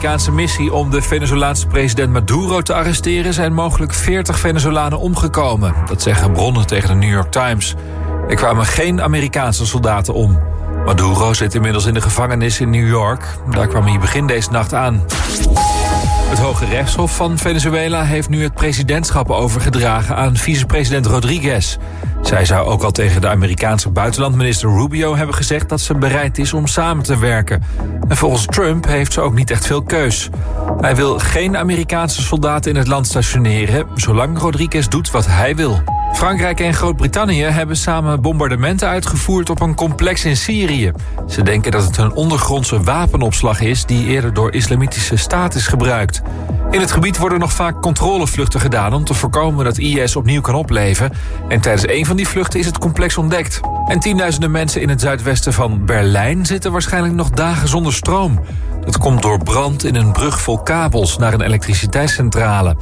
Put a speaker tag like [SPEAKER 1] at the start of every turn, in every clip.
[SPEAKER 1] Amerikaanse missie om de Venezolaanse president Maduro te arresteren... zijn mogelijk 40 Venezolanen omgekomen. Dat zeggen bronnen tegen de New York Times. Er kwamen geen Amerikaanse soldaten om. Maduro zit inmiddels in de gevangenis in New York. Daar kwam hij begin deze nacht aan. Het Hoge Rechtshof van Venezuela heeft nu het presidentschap overgedragen aan vicepresident Rodriguez. Zij zou ook al tegen de Amerikaanse buitenlandminister Rubio hebben gezegd dat ze bereid is om samen te werken. En volgens Trump heeft ze ook niet echt veel keus. Hij wil geen Amerikaanse soldaten in het land stationeren, zolang Rodriguez doet wat hij wil. Frankrijk en Groot-Brittannië hebben samen bombardementen uitgevoerd op een complex in Syrië. Ze denken dat het een ondergrondse wapenopslag is die eerder door islamitische staat is gebruikt. In het gebied worden nog vaak controlevluchten gedaan om te voorkomen dat IS opnieuw kan opleven. En tijdens een van die vluchten is het complex ontdekt. En tienduizenden mensen in het zuidwesten van Berlijn zitten waarschijnlijk nog dagen zonder stroom. Dat komt door brand in een brug vol kabels naar een elektriciteitscentrale.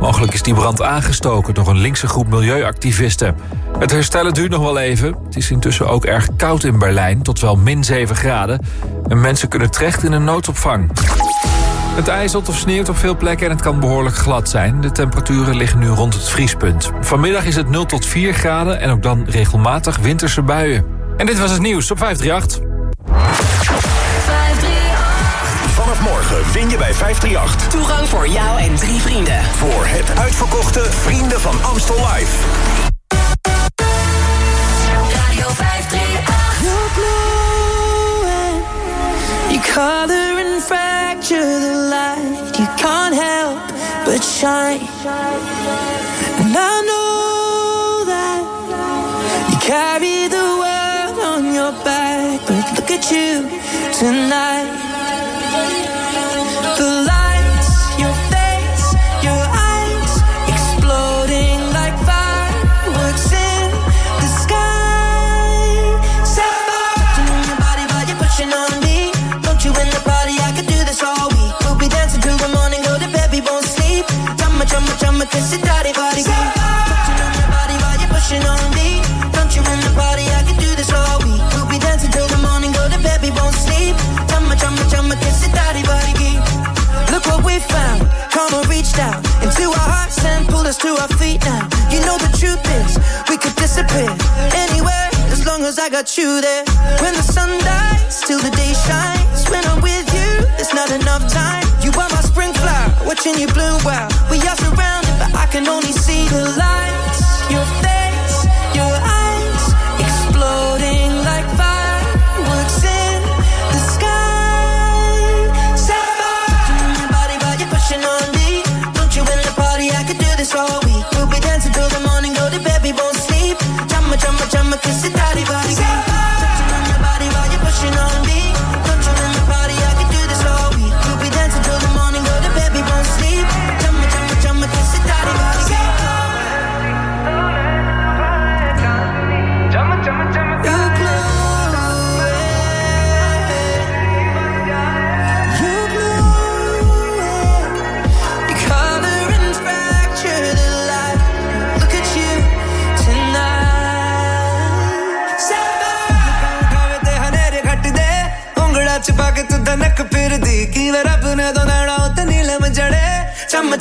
[SPEAKER 1] Mogelijk is die brand aangestoken door een linkse groep milieuactivisten. Het herstellen duurt nog wel even. Het is intussen ook erg koud in Berlijn, tot wel min 7 graden. En mensen kunnen terecht in een noodopvang. Het ijzelt of sneeuwt op veel plekken en het kan behoorlijk glad zijn. De temperaturen liggen nu rond het vriespunt. Vanmiddag is het 0 tot 4 graden en ook dan regelmatig winterse buien. En dit was het nieuws op 538.
[SPEAKER 2] Vanaf morgen win je bij 538.
[SPEAKER 3] Toegang voor jou en drie vrienden.
[SPEAKER 2] Voor het uitverkochte Vrienden van Amstel Live.
[SPEAKER 3] Radio 538.
[SPEAKER 4] You're color fracture the light. You can't help but shine. And I know that you carry the world on your back. But look at you tonight. You know my body while you pushin' on me. Don't you in the body, I can do this all week. We'll be dancing till the morning, though the baby won't sleep. Tumma, jumba, tumma, kiss it, daddy body beat. Look what we found. Karma reached out into our hearts and pulled us to our feet. Now you know the truth is, we could disappear anywhere as long as I got you there. When the sun dies, till the day shines. When I'm with you, there's not enough time. You are my spring flower, watching you bloom wild. We are surrounded, can only see the lights. Your face, your eyes, exploding like fireworks in the sky. Sapphire, body while you're pushing on me. Don't you in the party? I could do this all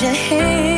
[SPEAKER 4] your
[SPEAKER 5] hand.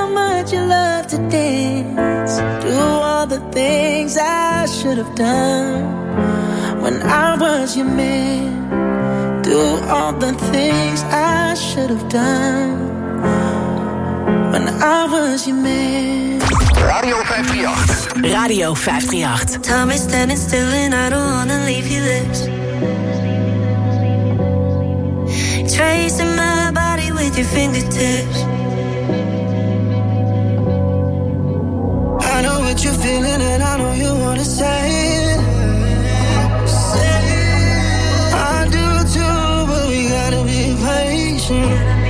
[SPEAKER 5] much you love to dance. Do all the things I should have done when I was your man. Do all the things I should have done when I was your man.
[SPEAKER 2] Radio 538.
[SPEAKER 3] Radio 538.
[SPEAKER 6] Time is standing still and I don't wanna leave you this. Tracing my body with your fingertips.
[SPEAKER 4] What you're feeling and I know you wanna say it. Say it. I do too, but we gotta be patient.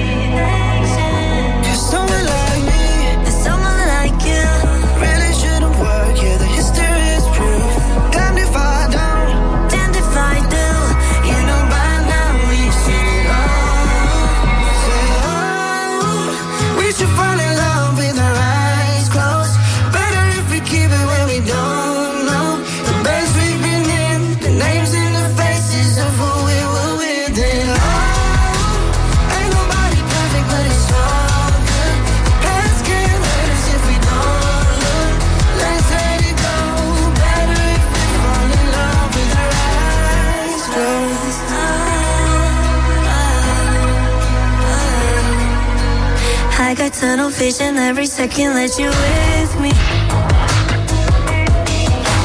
[SPEAKER 4] that tunnel
[SPEAKER 6] vision every second that you with me.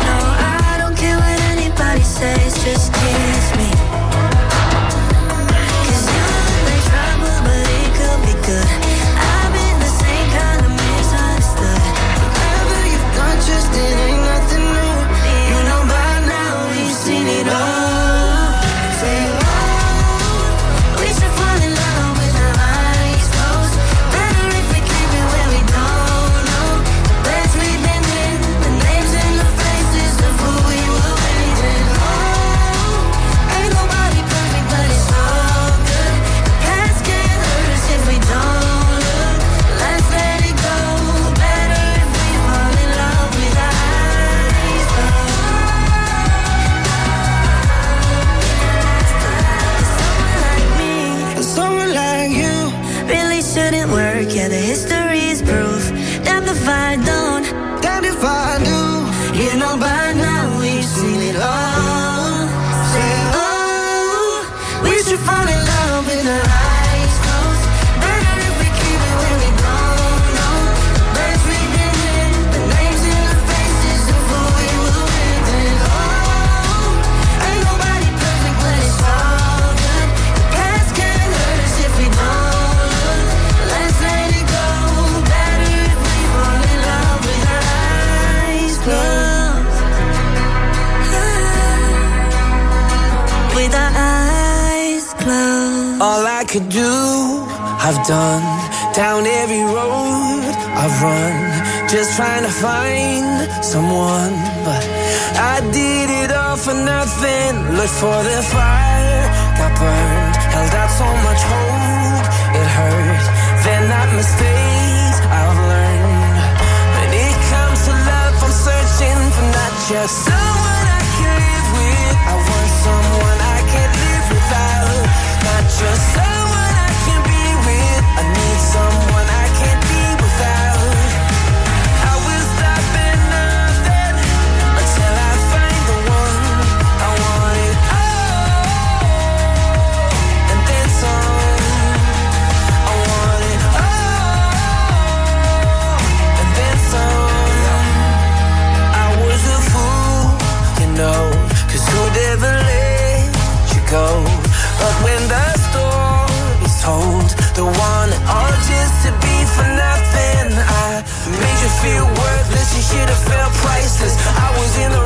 [SPEAKER 6] No, I don't care what anybody says, just keep.
[SPEAKER 7] done. Down every road I've run, just trying to find someone. But I did it all for nothing. Looked for the fire, got burned, held out so much hope, it hurt. Then that mistake, I've learned. When it comes to love, I'm searching for not just someone. feel worthless. You should have felt priceless. I was in the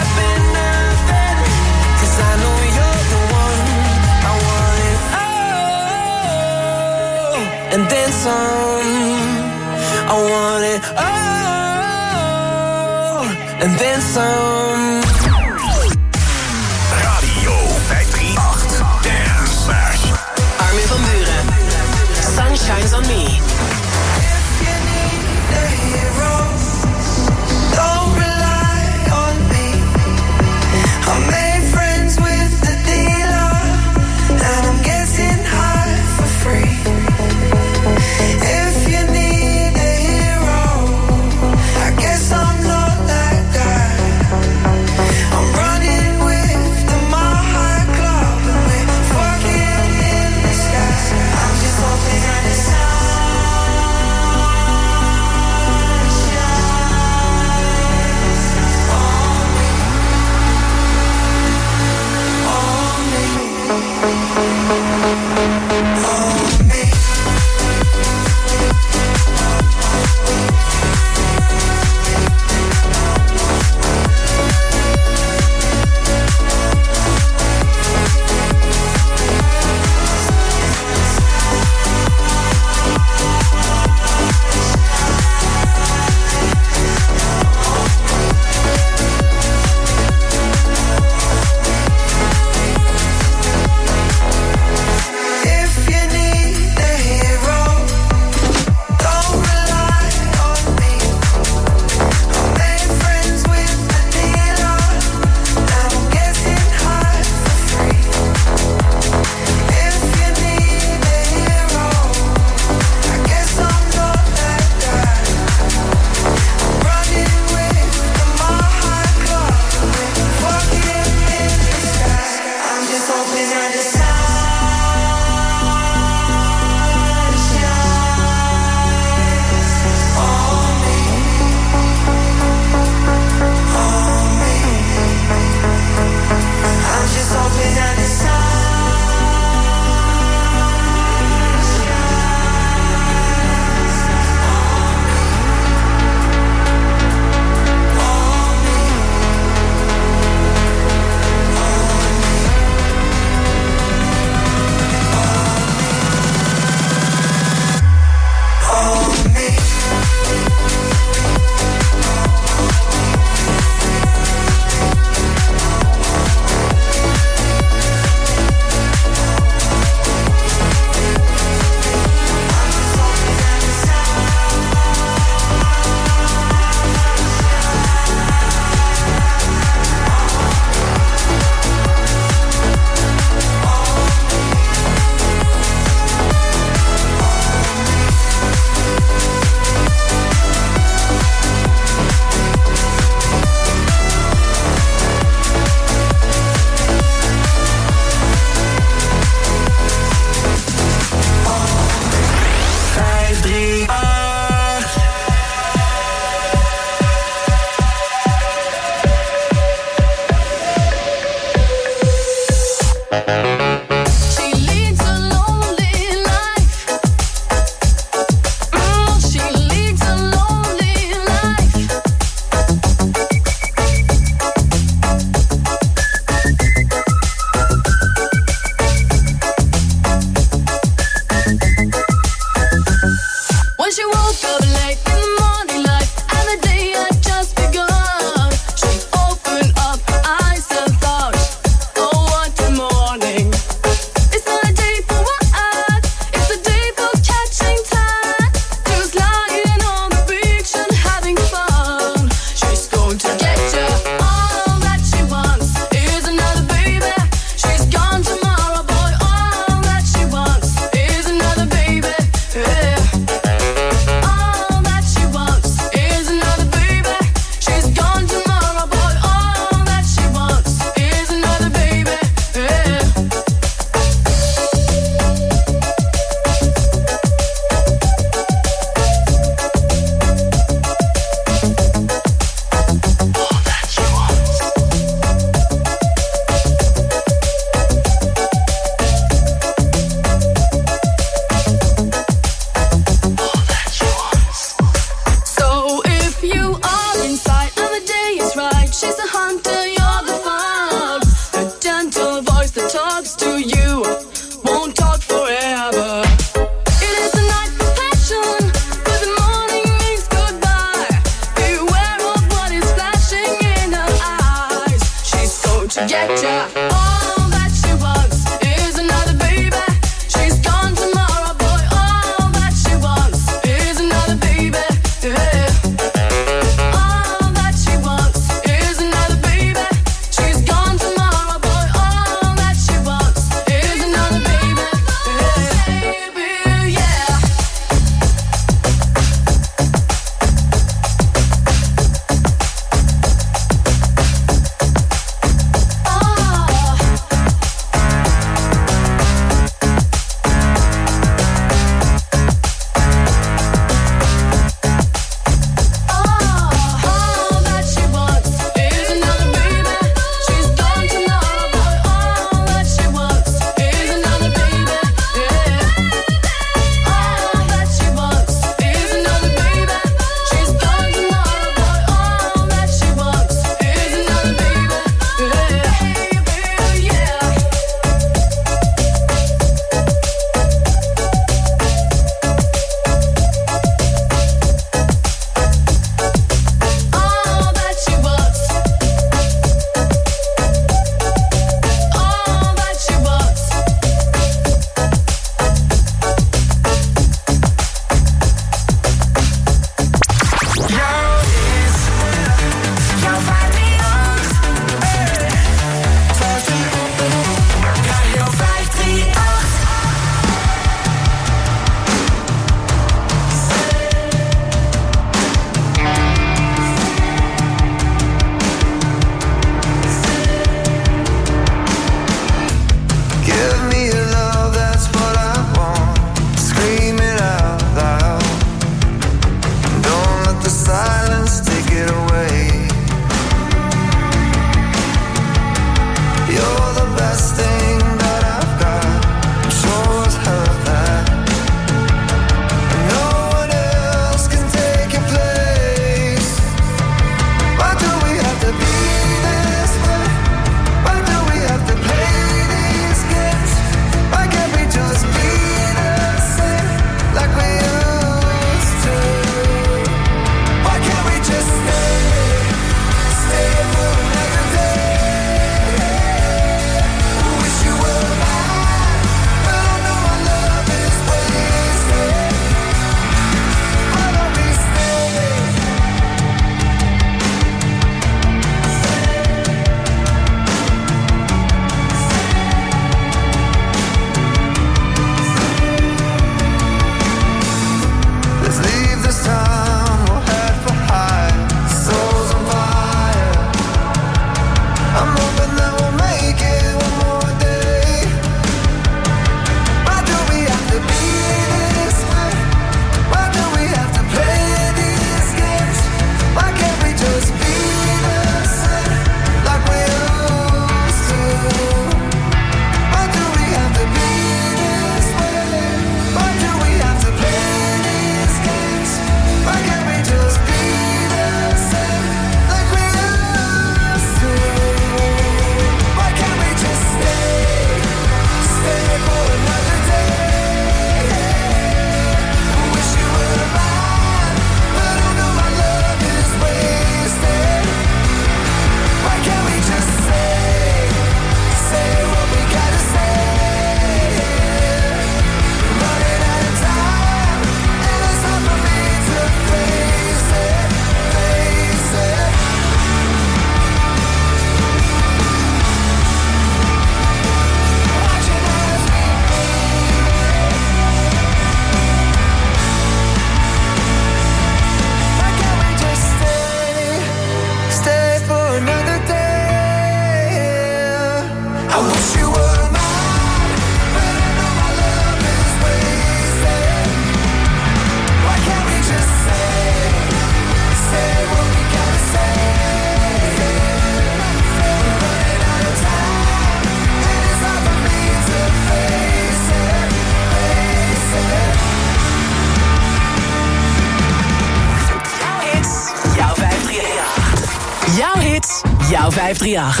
[SPEAKER 2] 538.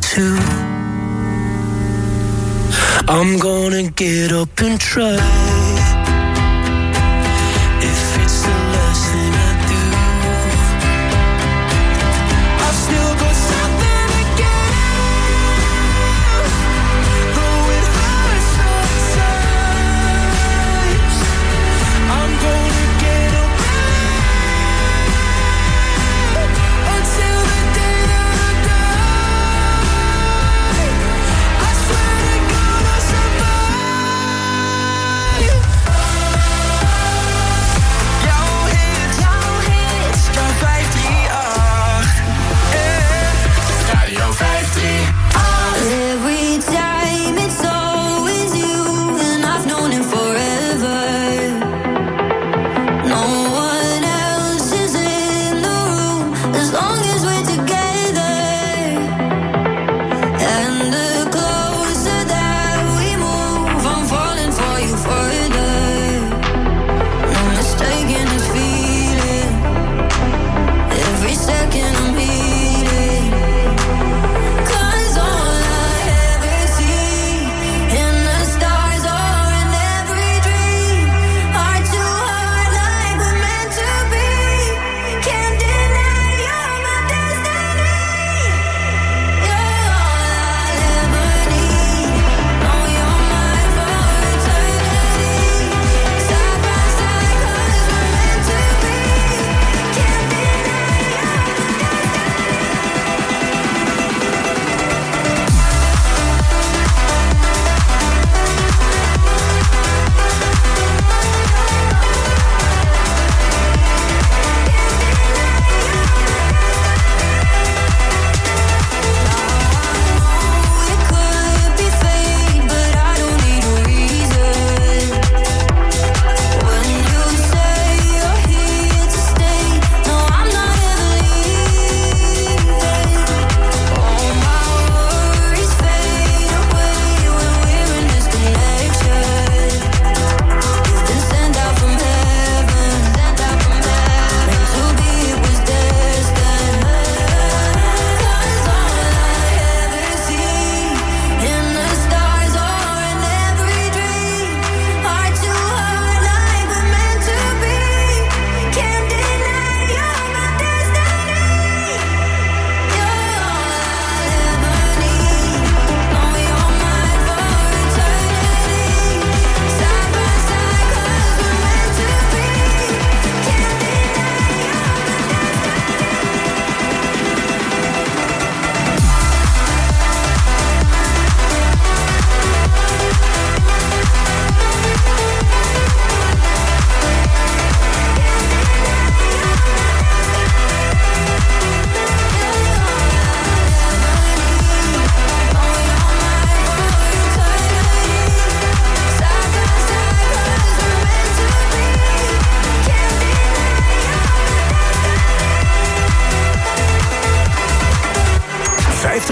[SPEAKER 7] Too, I'm gonna get up and try.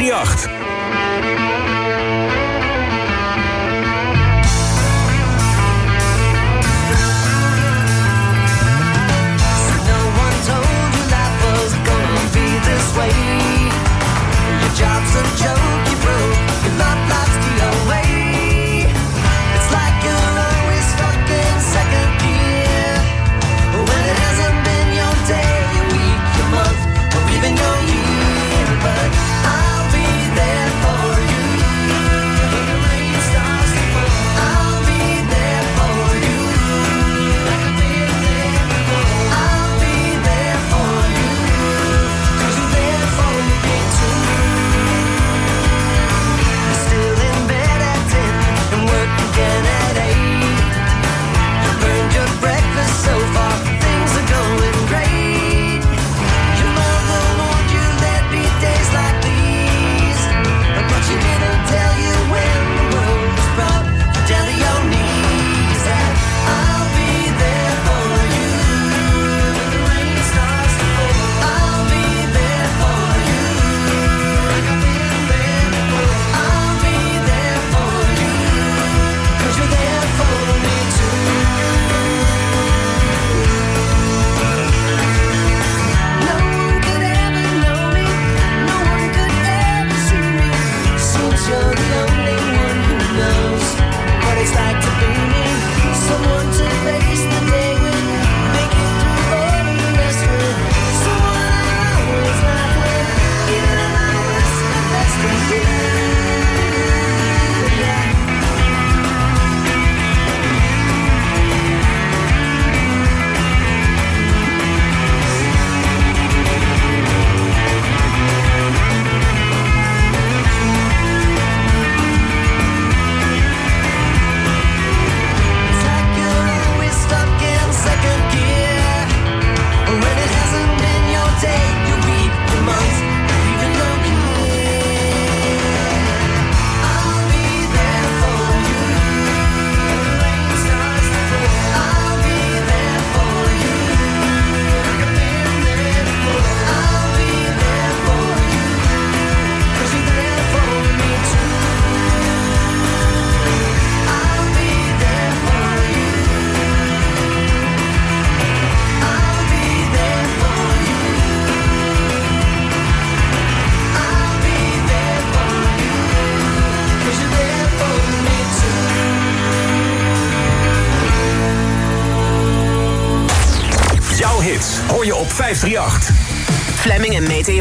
[SPEAKER 4] 538.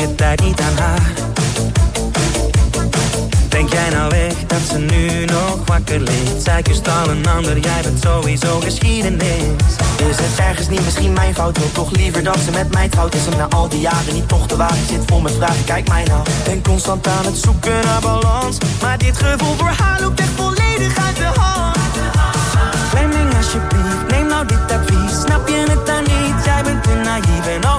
[SPEAKER 4] je tijd niet aan haar. Denk jij nou echt dat ze nu nog wakker ligt? Zij kust al een ander, jij bent sowieso geschiedenis. Is het ergens niet misschien mijn fout? Wil toch liever dat ze met mij trouwt? Is hem na al die jaren niet toch de wagen? Zit vol met vragen, kijk mij nou. Ben constant aan het zoeken naar balans. Maar dit gevoel voor haar loopt echt volledig uit de hand. Fleming alsjeblieft, neem nou dit advies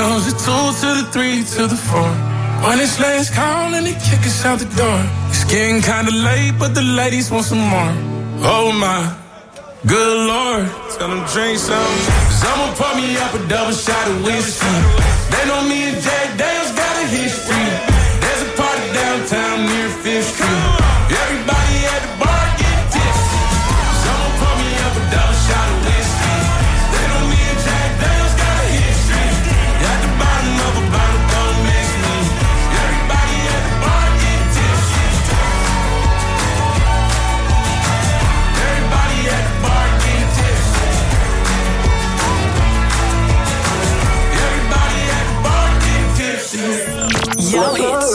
[SPEAKER 8] comes a two to the three to the four. When it's last call and they kick us out the door. It's getting kinda late, but the ladies want some more. Oh my, good lord, tell them drink some. I'ma pour me up a double shot of whiskey. They know me and Jack Daniels got a history. There's a party downtown near Fifth Street.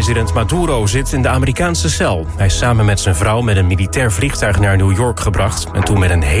[SPEAKER 9] President Maduro zit in de Amerikaanse cel. Hij is samen met zijn vrouw met een militair vliegtuig naar New York gebracht... en toen met een hele